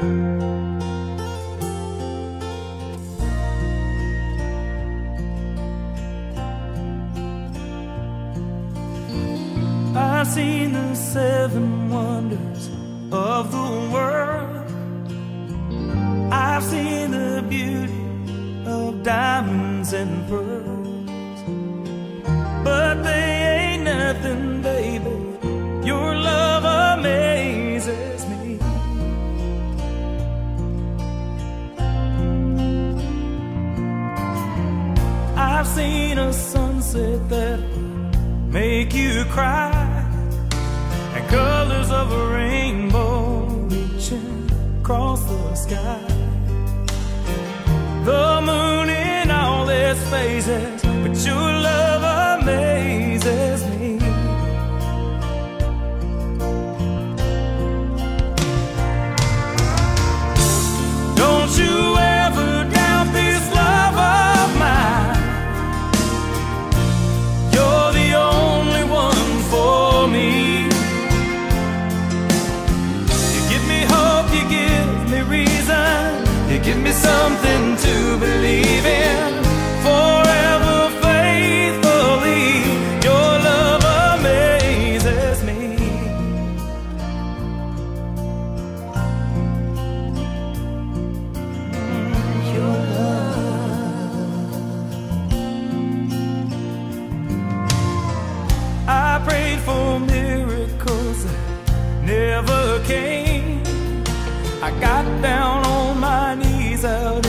I've seen the seven wonders of the world. I've seen a sunset that make you cry, and colors of a rainbow reaching across the sky. The moon in all its phases, but your love give me something to believe in. Forever faithfully, your love amazes me. Your I prayed for miracles never came. I got down out